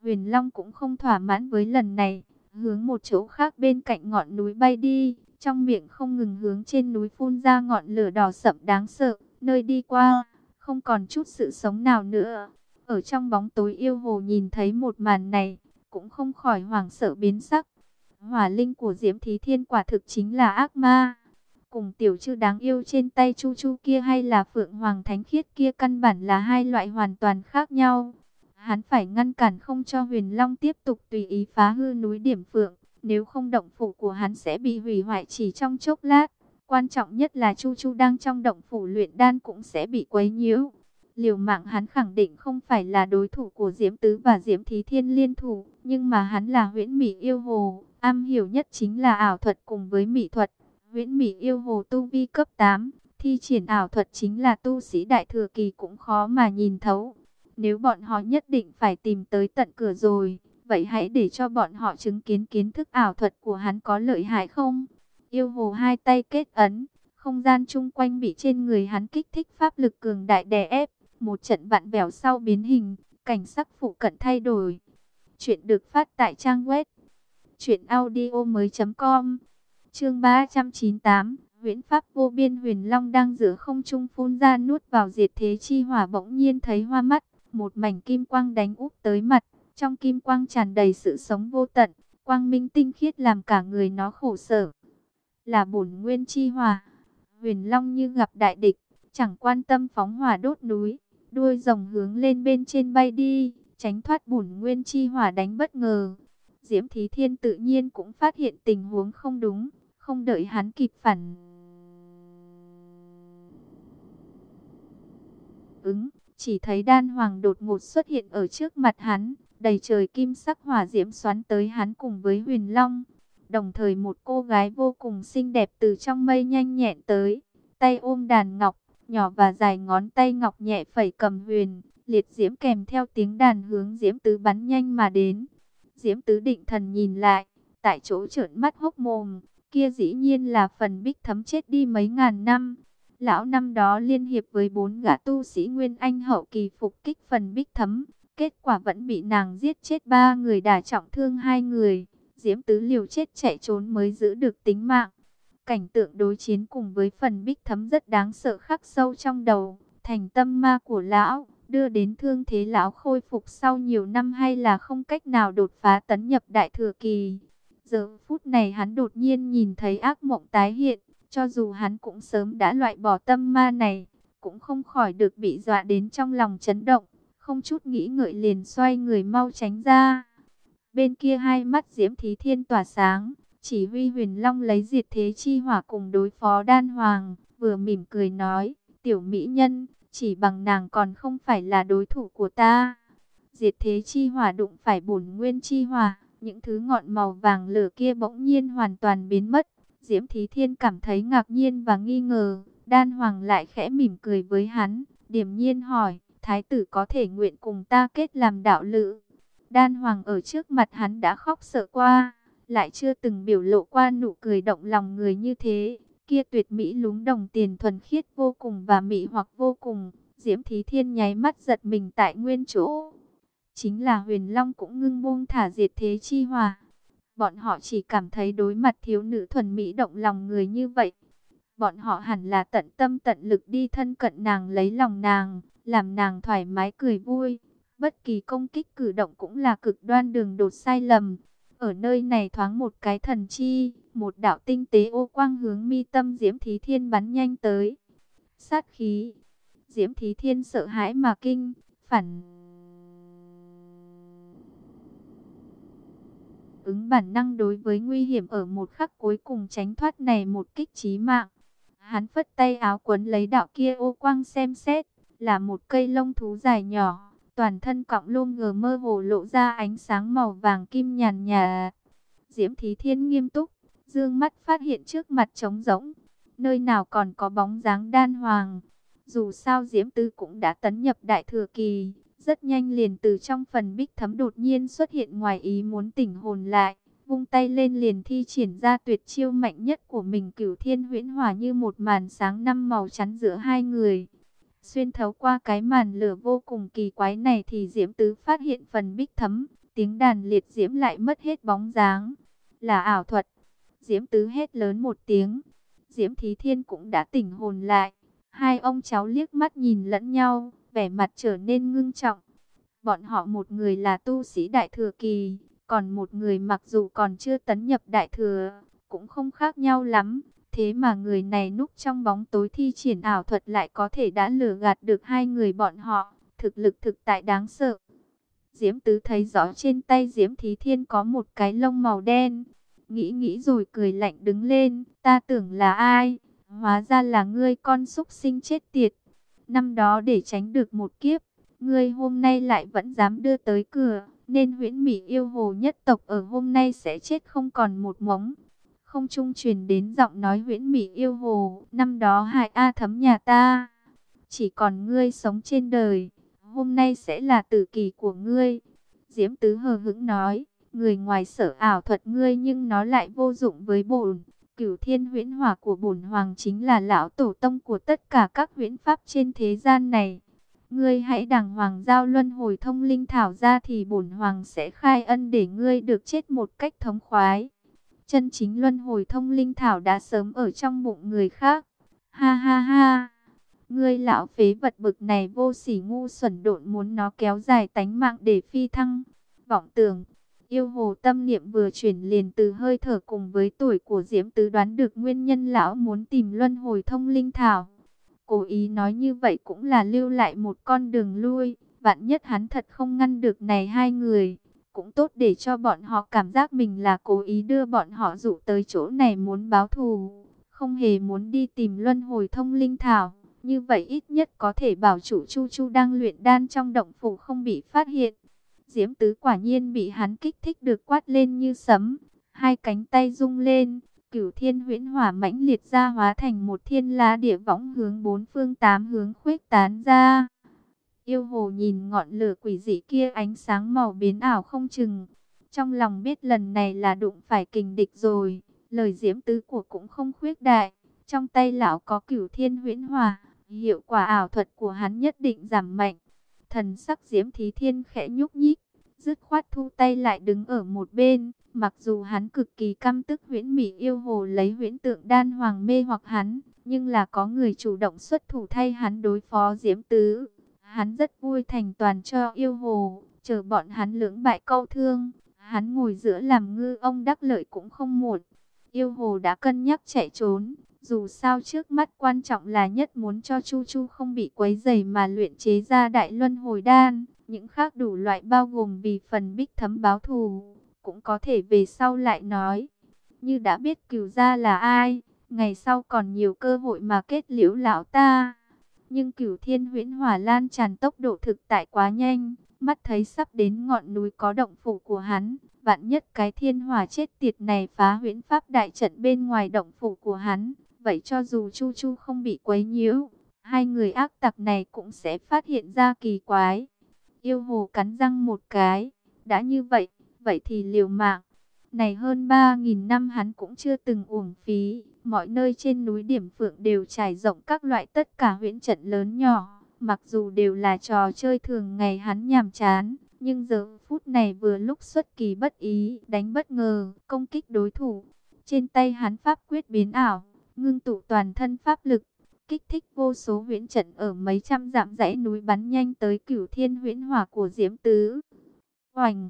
Huyền Long cũng không thỏa mãn với lần này, hướng một chỗ khác bên cạnh ngọn núi bay đi, trong miệng không ngừng hướng trên núi phun ra ngọn lửa đỏ sậm đáng sợ, nơi đi qua, không còn chút sự sống nào nữa. Ở trong bóng tối yêu hồ nhìn thấy một màn này, cũng không khỏi hoảng sợ biến sắc. Hỏa linh của Diễm Thí Thiên quả thực chính là ác ma cùng tiểu chư đáng yêu trên tay Chu Chu kia hay là Phượng Hoàng Thánh Khiết kia căn bản là hai loại hoàn toàn khác nhau. Hắn phải ngăn cản không cho Huyền Long tiếp tục tùy ý phá hư núi Điểm Phượng, nếu không động phủ của hắn sẽ bị hủy hoại chỉ trong chốc lát. Quan trọng nhất là Chu Chu đang trong động phủ luyện đan cũng sẽ bị quấy nhiễu. Liều mạng hắn khẳng định không phải là đối thủ của Diễm Tứ và Diễm Thí Thiên liên thủ, nhưng mà hắn là huyễn mỹ yêu hồ, am hiểu nhất chính là ảo thuật cùng với mỹ thuật. Huyễn Mỹ yêu hồ tu vi cấp 8, Thi triển ảo thuật chính là tu sĩ đại thừa kỳ cũng khó mà nhìn thấu. Nếu bọn họ nhất định phải tìm tới tận cửa rồi, vậy hãy để cho bọn họ chứng kiến kiến thức ảo thuật của hắn có lợi hại không? Yêu hồ hai tay kết ấn, không gian chung quanh bị trên người hắn kích thích pháp lực cường đại đè ép, một trận vạn vẹo sau biến hình, cảnh sắc phụ cận thay đổi. Chuyện được phát tại trang web truyệnaudiomoi.com. Chương 398, Huyễn Pháp vô biên huyền long đang giữa không trung phun ra nuốt vào diệt thế chi hỏa bỗng nhiên thấy hoa mắt, một mảnh kim quang đánh úp tới mặt, trong kim quang tràn đầy sự sống vô tận, quang minh tinh khiết làm cả người nó khổ sở. Là bổn nguyên chi hỏa. Huyền long như gặp đại địch, chẳng quan tâm phóng hỏa đốt núi, đuôi rồng hướng lên bên trên bay đi, tránh thoát bổn nguyên chi hỏa đánh bất ngờ. Diễm Thí Thiên tự nhiên cũng phát hiện tình huống không đúng, không đợi hắn kịp phản ứng, chỉ thấy đan hoàng đột ngột xuất hiện ở trước mặt hắn, đầy trời kim sắc hỏa diễm xoắn tới hắn cùng với huyền long. Đồng thời một cô gái vô cùng xinh đẹp từ trong mây nhanh nhẹn tới, tay ôm đàn ngọc, nhỏ và dài ngón tay ngọc nhẹ phẩy cầm huyền, liệt diễm kèm theo tiếng đàn hướng diễm tứ bắn nhanh mà đến. Diễm tứ định thần nhìn lại, tại chỗ trợn mắt hốc mồm, kia dĩ nhiên là phần bích thấm chết đi mấy ngàn năm. Lão năm đó liên hiệp với bốn gã tu sĩ Nguyên Anh hậu kỳ phục kích phần bích thấm, kết quả vẫn bị nàng giết chết ba người đả trọng thương hai người. Diễm tứ liều chết chạy trốn mới giữ được tính mạng. Cảnh tượng đối chiến cùng với phần bích thấm rất đáng sợ khắc sâu trong đầu, thành tâm ma của lão đưa đến thương thế lão khôi phục sau nhiều năm hay là không cách nào đột phá tấn nhập đại thừa kỳ. Giờ phút này hắn đột nhiên nhìn thấy ác mộng tái hiện, cho dù hắn cũng sớm đã loại bỏ tâm ma này, cũng không khỏi được bị dọa đến trong lòng chấn động, không chút nghĩ ngợi liền xoay người mau tránh ra. Bên kia hai mắt diễm thí thiên tỏa sáng, chỉ huy huyền long lấy diệt thế chi hỏa cùng đối phó đan hoàng, vừa mỉm cười nói, tiểu mỹ nhân, chỉ bằng nàng còn không phải là đối thủ của ta. Diệt thế chi hỏa đụng phải bổn nguyên chi hỏa, những thứ ngọn màu vàng lửa kia bỗng nhiên hoàn toàn biến mất. Diễm Thí Thiên cảm thấy ngạc nhiên và nghi ngờ, Đan Hoàng lại khẽ mỉm cười với hắn, điềm nhiên hỏi, Thái tử có thể nguyện cùng ta kết làm đạo lữ. Đan Hoàng ở trước mặt hắn đã khóc sợ qua, lại chưa từng biểu lộ qua nụ cười động lòng người như thế kia tuyệt mỹ lúng đồng tiền thuần khiết vô cùng và mỹ hoặc vô cùng. Diễm Thí Thiên nháy mắt giật mình tại nguyên chỗ. Chính là huyền long cũng ngưng buông thả diệt thế chi hòa. Bọn họ chỉ cảm thấy đối mặt thiếu nữ thuần mỹ động lòng người như vậy. Bọn họ hẳn là tận tâm tận lực đi thân cận nàng lấy lòng nàng, làm nàng thoải mái cười vui. Bất kỳ công kích cử động cũng là cực đoan đường đột sai lầm. Ở nơi này thoáng một cái thần chi, một đạo tinh tế ô quang hướng mi tâm Diễm Thí Thiên bắn nhanh tới. Sát khí. Diễm Thí Thiên sợ hãi mà kinh, phản ứng bản năng đối với nguy hiểm ở một khắc cuối cùng tránh thoát này một kích chí mạng. Hắn phất tay áo quấn lấy đạo kia ô quang xem xét, là một cây lông thú dài nhỏ, toàn thân cọng lông ngờ mơ hồ lộ ra ánh sáng màu vàng kim nhàn nhạt. Diễm Thí Thiên nghiêm túc, dương mắt phát hiện trước mặt trống rỗng, nơi nào còn có bóng dáng đan hoàng. Dù sao Diễm Tư cũng đã tấn nhập đại thừa kỳ, rất nhanh liền từ trong phần bích thấm đột nhiên xuất hiện ngoài ý muốn tỉnh hồn lại, vung tay lên liền thi triển ra tuyệt chiêu mạnh nhất của mình cửu thiên huyễn hòa như một màn sáng năm màu chắn giữa hai người. Xuyên thấu qua cái màn lửa vô cùng kỳ quái này thì Diễm Tứ phát hiện phần bích thấm, tiếng đàn liệt diễm lại mất hết bóng dáng. Là ảo thuật. Diễm Tứ hét lớn một tiếng. Diễm Thí Thiên cũng đã tỉnh hồn lại. Hai ông cháu liếc mắt nhìn lẫn nhau, vẻ mặt trở nên ngưng trọng. Bọn họ một người là tu sĩ đại thừa kỳ, còn một người mặc dù còn chưa tấn nhập đại thừa, cũng không khác nhau lắm. Thế mà người này núp trong bóng tối thi triển ảo thuật lại có thể đã lừa gạt được hai người bọn họ, thực lực thực tại đáng sợ. Diễm Tứ thấy rõ trên tay Diễm Thí Thiên có một cái lông màu đen, nghĩ nghĩ rồi cười lạnh đứng lên, ta tưởng là ai, hóa ra là ngươi con súc sinh chết tiệt. Năm đó để tránh được một kiếp, ngươi hôm nay lại vẫn dám đưa tới cửa, nên huyễn mỹ yêu hồ nhất tộc ở hôm nay sẽ chết không còn một mống. không trung truyền đến giọng nói huyễn mỹ yêu hồ, năm đó hại A thấm nhà ta, chỉ còn ngươi sống trên đời, hôm nay sẽ là tử kỳ của ngươi. Diễm Tứ hờ hững nói, người ngoài sở ảo thuật ngươi nhưng nó lại vô dụng với bổn. Cửu thiên huyễn hỏa của bổn hoàng chính là lão tổ tông của tất cả các huyễn pháp trên thế gian này. Ngươi hãy đàng hoàng giao luân hồi thông linh thảo ra thì bổn hoàng sẽ khai ân để ngươi được chết một cách thống khoái. Chân chính luân hồi thông linh thảo đã sớm ở trong bụng người khác. Ha ha ha. Ngươi lão phế vật bực này vô sỉ ngu xuẩn độn muốn nó kéo dài tánh mạng để phi thăng. Vọng tưởng, yêu hồ tâm niệm vừa chuyển liền từ hơi thở cùng với tuổi của Diễm Tứ đoán được nguyên nhân lão muốn tìm luân hồi thông linh thảo. Cố ý nói như vậy cũng là lưu lại một con đường lui, vạn nhất hắn thật không ngăn được này hai người. Cũng tốt để cho bọn họ cảm giác mình là cố ý đưa bọn họ dụ tới chỗ này muốn báo thù, không hề muốn đi tìm luân hồi thông linh thảo. Như vậy ít nhất có thể bảo chủ Chu Chu đang luyện đan trong động phủ không bị phát hiện. Diễm Tứ quả nhiên bị hắn kích thích được quát lên như sấm. Hai cánh tay rung lên, cửu thiên huyễn hỏa mãnh liệt ra hóa thành một thiên la địa võng hướng bốn phương tám hướng khuếch tán ra. Yêu hồ nhìn ngọn lửa quỷ dị kia ánh sáng màu biến ảo không chừng. Trong lòng biết lần này là đụng phải kình địch rồi. Lời diễm tứ của cũng không khuyết đại. Trong tay lão có cửu thiên huyễn hỏa. Hiệu quả ảo thuật của hắn nhất định giảm mạnh. Thần sắc diễm thí thiên khẽ nhúc nhích. Dứt khoát thu tay lại đứng ở một bên. Mặc dù hắn cực kỳ căm tức huyễn mỹ yêu hồ lấy huyễn tượng đan hoàng mê hoặc hắn. Nhưng là có người chủ động xuất thủ thay hắn đối phó diễm tứ. Hắn rất vui thành toàn cho yêu hồ. Chờ bọn hắn lưỡng bại câu thương. Hắn ngồi giữa làm ngư, ông đắc lợi cũng không muộn. Yêu hồ đã cân nhắc chạy trốn. Dù sao trước mắt quan trọng là nhất muốn cho Chu Chu không bị quấy dày mà luyện chế ra đại luân hồi đan. Những khác đủ loại bao gồm vì phần bích thấm báo thù, cũng có thể về sau lại nói. Như đã biết cửu gia là ai, ngày sau còn nhiều cơ hội mà kết liễu lão ta. Nhưng cửu thiên huyễn hỏa lan tràn tốc độ thực tại quá nhanh, mắt thấy sắp đến ngọn núi có động phủ của hắn. Vạn nhất cái thiên hỏa chết tiệt này phá huyễn pháp đại trận bên ngoài động phủ của hắn, Vậy cho dù Chu Chu không bị quấy nhiễu, hai người ác tặc này cũng sẽ phát hiện ra kỳ quái. Yêu hồ cắn răng một cái, đã như vậy, vậy thì liều mạng. Này hơn 3.000 năm hắn cũng chưa từng uổng phí, mọi nơi trên núi Điểm Phượng đều trải rộng các loại tất cả huyễn trận lớn nhỏ. Mặc dù đều là trò chơi thường ngày hắn nhàm chán, nhưng giờ phút này vừa lúc xuất kỳ bất ý, đánh bất ngờ, công kích đối thủ. Trên tay hắn pháp quyết biến ảo, ngưng tụ toàn thân pháp lực, kích thích vô số huyễn trận ở mấy trăm dặm dãy núi bắn nhanh tới cửu thiên huyễn hỏa của Diễm Tứ. Hoành,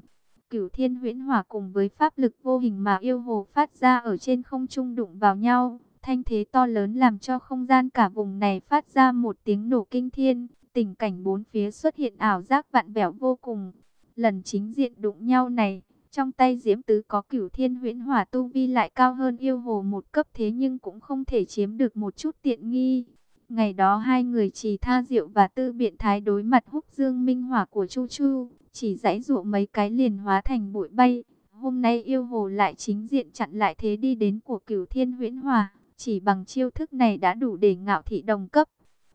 cửu thiên huyễn hỏa cùng với pháp lực vô hình mà yêu hồ phát ra ở trên không trung đụng vào nhau, thanh thế to lớn làm cho không gian cả vùng này phát ra một tiếng nổ kinh thiên, tình cảnh bốn phía xuất hiện ảo giác vạn vẹo vô cùng. Lần chính diện đụng nhau này, trong tay Diễm Tứ có cửu thiên huyễn hỏa tu vi lại cao hơn yêu hồ một cấp thế nhưng cũng không thể chiếm được một chút tiện nghi. Ngày đó hai người chỉ tha diệu và tư biện thái đối mặt húc dương minh hỏa của Chu Chu, chỉ dãy dụ mấy cái liền hóa thành bụi bay. Hôm nay yêu hồ lại chính diện chặn lại thế đi đến của cửu thiên huyễn hỏa, chỉ bằng chiêu thức này đã đủ để ngạo thị đồng cấp.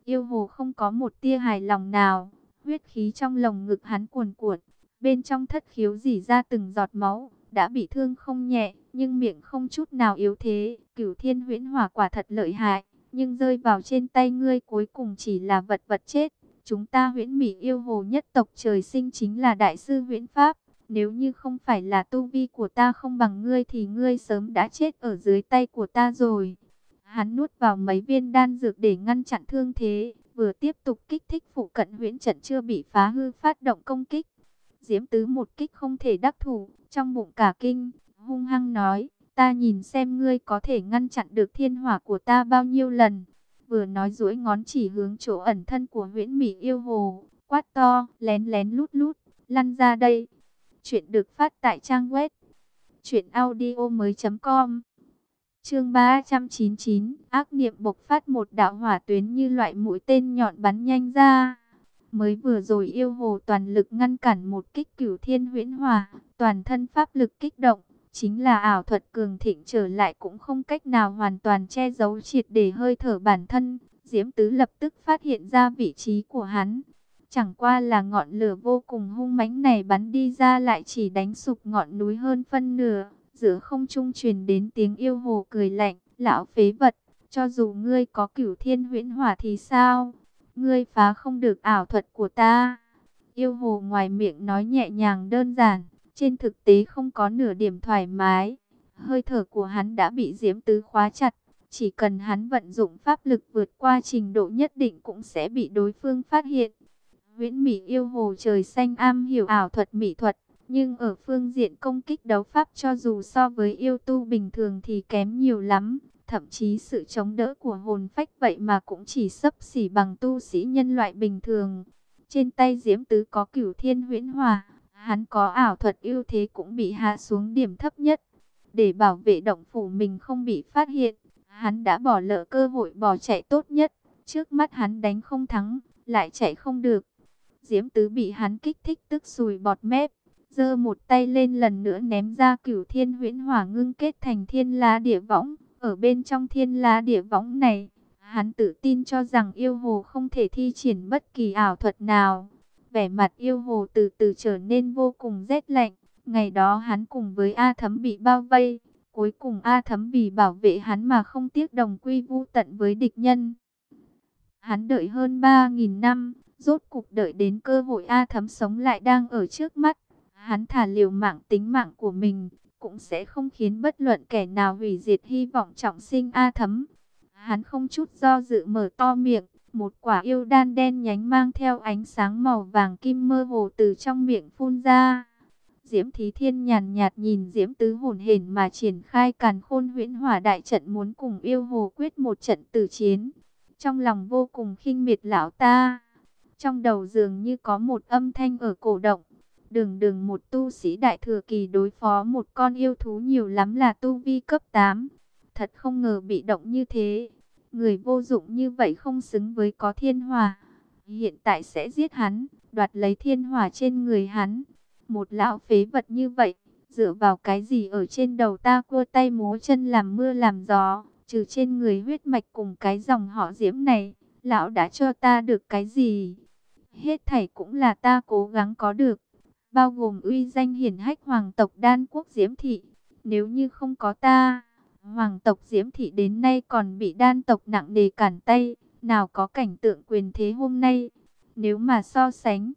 Yêu hồ không có một tia hài lòng nào, huyết khí trong lồng ngực hắn cuồn cuộn, Bên trong thất khiếu dỉ ra từng giọt máu, đã bị thương không nhẹ, nhưng miệng không chút nào yếu thế. Cửu thiên huyễn hỏa quả thật lợi hại, nhưng rơi vào trên tay ngươi cuối cùng chỉ là vật vật chết. Chúng ta huyễn mỹ yêu hồ nhất tộc trời sinh chính là đại sư huyễn pháp. Nếu như không phải là tu vi của ta không bằng ngươi thì ngươi sớm đã chết ở dưới tay của ta rồi. Hắn nuốt vào mấy viên đan dược để ngăn chặn thương thế, vừa tiếp tục kích thích phụ cận huyễn trận chưa bị phá hư phát động công kích. Diễm Tứ một kích không thể đắc thủ, trong bụng cả kinh, hung hăng nói, ta nhìn xem ngươi có thể ngăn chặn được thiên hỏa của ta bao nhiêu lần. Vừa nói duỗi ngón chỉ hướng chỗ ẩn thân của huyễn mỹ yêu hồ, quát to, lén lén lút lút, lăn ra đây. Chuyện được phát tại trang web truyệnaudiomoi.com. Chương 399, ác niệm bộc phát một đạo hỏa tuyến như loại mũi tên nhọn bắn nhanh ra. Mới vừa rồi yêu hồ toàn lực ngăn cản một kích cửu thiên huyễn hòa, toàn thân pháp lực kích động, Chính là ảo thuật cường thịnh trở lại cũng không cách nào hoàn toàn che giấu triệt để hơi thở bản thân. Diễm Tứ lập tức phát hiện ra vị trí của hắn. Chẳng qua là ngọn lửa vô cùng hung mãnh này bắn đi ra lại chỉ đánh sụp ngọn núi hơn phân nửa. Giữa không trung truyền đến tiếng yêu hồ cười lạnh, lão phế vật, cho dù ngươi có cửu thiên huyễn hỏa thì sao? Ngươi phá không được ảo thuật của ta. Yêu hồ ngoài miệng nói nhẹ nhàng đơn giản, trên thực tế không có nửa điểm thoải mái. Hơi thở của hắn đã bị diễm tứ khóa chặt. Chỉ cần hắn vận dụng pháp lực vượt qua trình độ nhất định cũng sẽ bị đối phương phát hiện. Huyễn Mỹ yêu hồ trời xanh am hiểu ảo thuật mỹ thuật, nhưng ở phương diện công kích đấu pháp cho dù so với yêu tu bình thường thì kém nhiều lắm. Thậm chí sự chống đỡ của hồn phách vậy mà cũng chỉ sấp xỉ bằng tu sĩ nhân loại bình thường. Trên tay Diễm Tứ có cửu thiên huyễn hòa, hắn có ảo thuật ưu thế cũng bị hạ xuống điểm thấp nhất. Để bảo vệ động phủ mình không bị phát hiện, hắn đã bỏ lỡ cơ hội bỏ chạy tốt nhất. Trước mắt hắn đánh không thắng, lại chạy không được. Diễm Tứ bị hắn kích thích tức sùi bọt mép, giơ một tay lên lần nữa ném ra cửu thiên huyễn hỏa ngưng kết thành thiên la địa võng. Ở bên trong thiên la địa võng này, hắn tự tin cho rằng yêu hồ không thể thi triển bất kỳ ảo thuật nào. Vẻ mặt yêu hồ từ từ trở nên vô cùng rét lạnh. Ngày đó hắn cùng với A Thấm bị bao vây. Cuối cùng A Thấm vì bảo vệ hắn mà không tiếc đồng quy vu tận với địch nhân. Hắn đợi hơn 3.000 năm, rốt cục đợi đến cơ hội A Thấm sống lại đang ở trước mắt. Hắn thả liều mạng tính mạng của mình, cũng sẽ không khiến bất luận kẻ nào hủy diệt hy vọng trọng sinh A Thấm. Hắn không chút do dự mở to miệng, một quả yêu đan đen nhánh mang theo ánh sáng màu vàng kim mơ hồ từ trong miệng phun ra. Diễm Thí Thiên nhàn nhạt nhìn Diễm Tứ hồn hển mà triển khai càn khôn huyễn hỏa đại trận muốn cùng yêu hồ quyết một trận tử chiến. Trong lòng vô cùng khinh miệt lão ta. Trong đầu dường như có một âm thanh ở cổ động. Đường đường một tu sĩ đại thừa kỳ đối phó một con yêu thú nhiều lắm là tu vi cấp 8. Thật không ngờ bị động như thế. Người vô dụng như vậy không xứng với có thiên hòa. Hiện tại sẽ giết hắn, đoạt lấy thiên hòa trên người hắn. Một lão phế vật như vậy, dựa vào cái gì ở trên đầu ta cua tay múa chân làm mưa làm gió. Trừ trên người huyết mạch cùng cái dòng họ diễm này, lão đã cho ta được cái gì? Hết thảy cũng là ta cố gắng có được bao gồm uy danh hiển hách hoàng tộc đan quốc Diễm Thị. Nếu như không có ta, hoàng tộc Diễm Thị đến nay còn bị đan tộc nặng nề cản tay, nào có cảnh tượng quyền thế hôm nay. Nếu mà so sánh,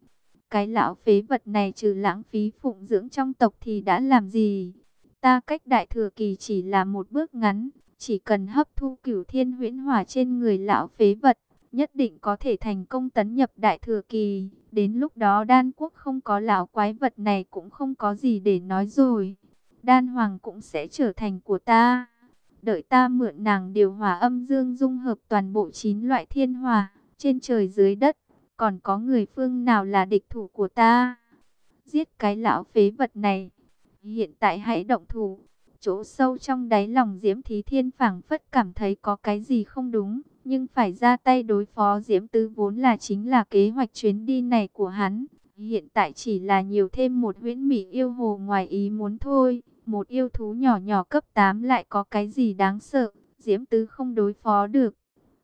cái lão phế vật này trừ lãng phí phụng dưỡng trong tộc thì đã làm gì? Ta cách đại thừa kỳ chỉ là một bước ngắn, chỉ cần hấp thu cửu thiên huyễn hỏa trên người lão phế vật, nhất định có thể thành công tấn nhập đại thừa kỳ. Đến lúc đó đan quốc không có lão quái vật này cũng không có gì để nói rồi. Đan hoàng cũng sẽ trở thành của ta. Đợi ta mượn nàng điều hòa âm dương dung hợp toàn bộ chín loại thiên hòa, trên trời dưới đất. Còn có người phương nào là địch thủ của ta? Giết cái lão phế vật này. Hiện tại hãy động thủ. Chỗ sâu trong đáy lòng Diễm Thí Thiên phảng phất cảm thấy có cái gì không đúng nhưng phải ra tay đối phó Diễm Tứ vốn là chính là kế hoạch chuyến đi này của hắn. Hiện tại chỉ là nhiều thêm một huyễn mỹ yêu hồ ngoài ý muốn thôi. Một yêu thú nhỏ nhỏ cấp 8 lại có cái gì đáng sợ, Diễm Tứ không đối phó được.